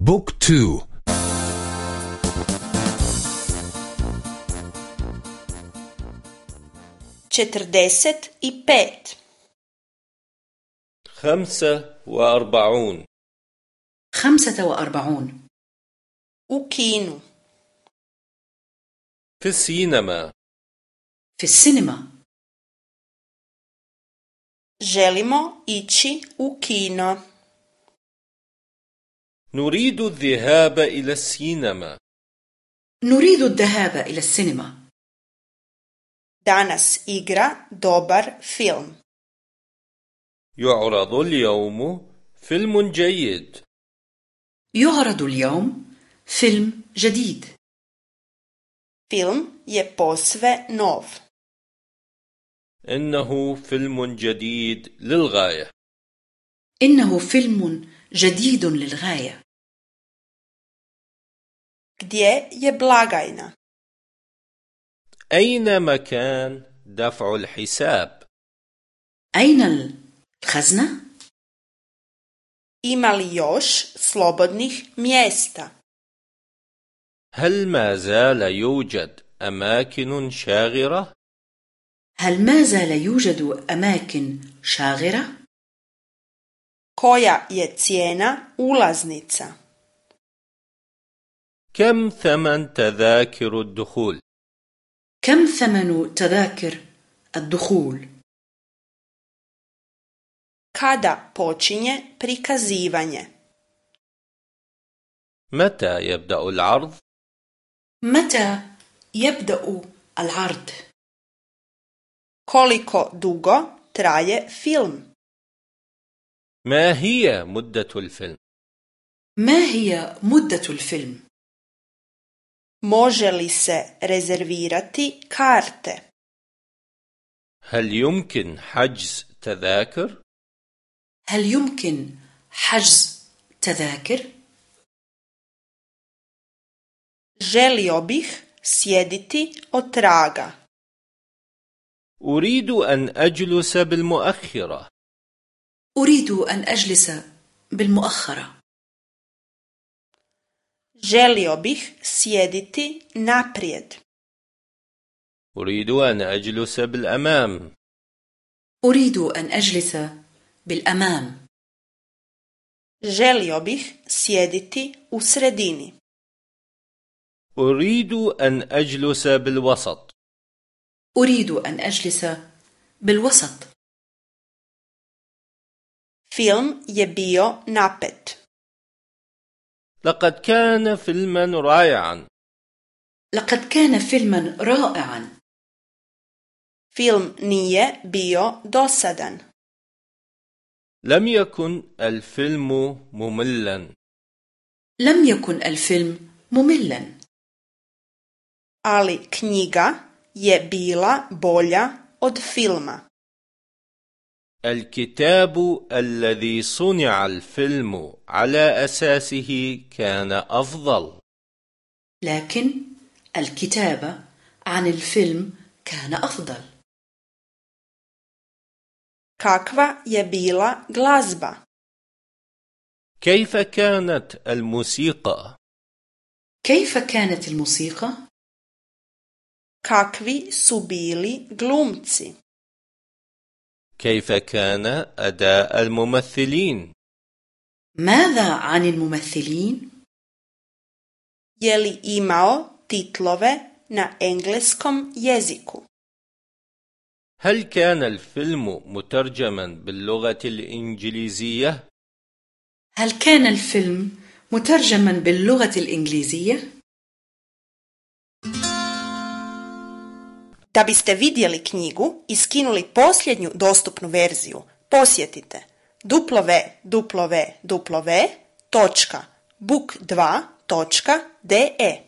بوك تو. Četrdeset i pet. خمسة وأربعون. خمسة وأربعون. Kinu. في السينما. في السينما. Želimo ići u kino. نريد الذهاب إلى السينما. نريد الذهاب إلى السينما. Danas igra dobar film. يعرض اليوم فيلم جيد. يعرض اليوم فيلم جديد. Film je posve nov. إنه فيلم جديد للغاية. إنه فيلم جديد للغاية gdje je blagajna أين مكان دفع الحساب؟ أين الخزنة؟ ima li još slobodnih mjesta هل ما زال يوجد أماكن شاغرة؟ هل ما زال يوجد أماكن شاغرة؟ koja je cijena ulaznica كم ثمن تذاكر الدخول؟ كم ثمن تذاكر الدخول؟ kada počinje prikazivanje متى يبدأ العرض؟ متى يبدأ العرض؟ koliko dugo traje film ما هي مدة الفيلم؟ ما هي مدة الفيلم؟ može li se rezervirati karte هل يمكن حجز تذاكر؟ هل يمكن حجز تذاكر؟ želio bih sjediti od traga أريد أن أجلس بالمؤخرة أريد أن أجلس بالمؤخرة. Želio bih sjediti naprijed. أريد أن أجلس بالأمام. أريد أن أجلس بالأمام. Želio bih sjediti u sredini. أريد أن أجلس بالوسط. أريد أن أجلس بالوسط. Film je bio napet. لقد كان فيلما رائعا. لقد كان فيلما رائعا. Film nije bio dosadan. لم يكن الفيلم مملا. لم يكن الفيلم مملا. Ali knjiga je bila bolja od filma. الكتاب الذي صنع الفيلم على أساسه كان أفضل لكن الكتابة عن الفيلم كان أفضل kakva je bila glazba كيف كانت الموسيقى؟ كيف كانت الموسيقى؟ kakvi su bili glumci كيف كان أداء الممثلين؟ ماذا عن الممثلين؟ je li imao titlove na engleskom jeziku هل كان الفيلم مترجما باللغة الإنجليزية؟ هل كان الفيلم مترجما باللغة الإنجليزية؟ Da biste vidjeli knjigu i skinuli posljednju dostupnu verziju, posjetite www.book2.de